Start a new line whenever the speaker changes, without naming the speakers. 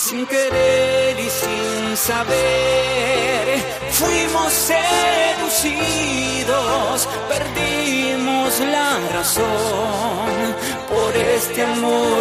sin querer y sin saber. Fuimos seducidos, perdimos la razón por este amor.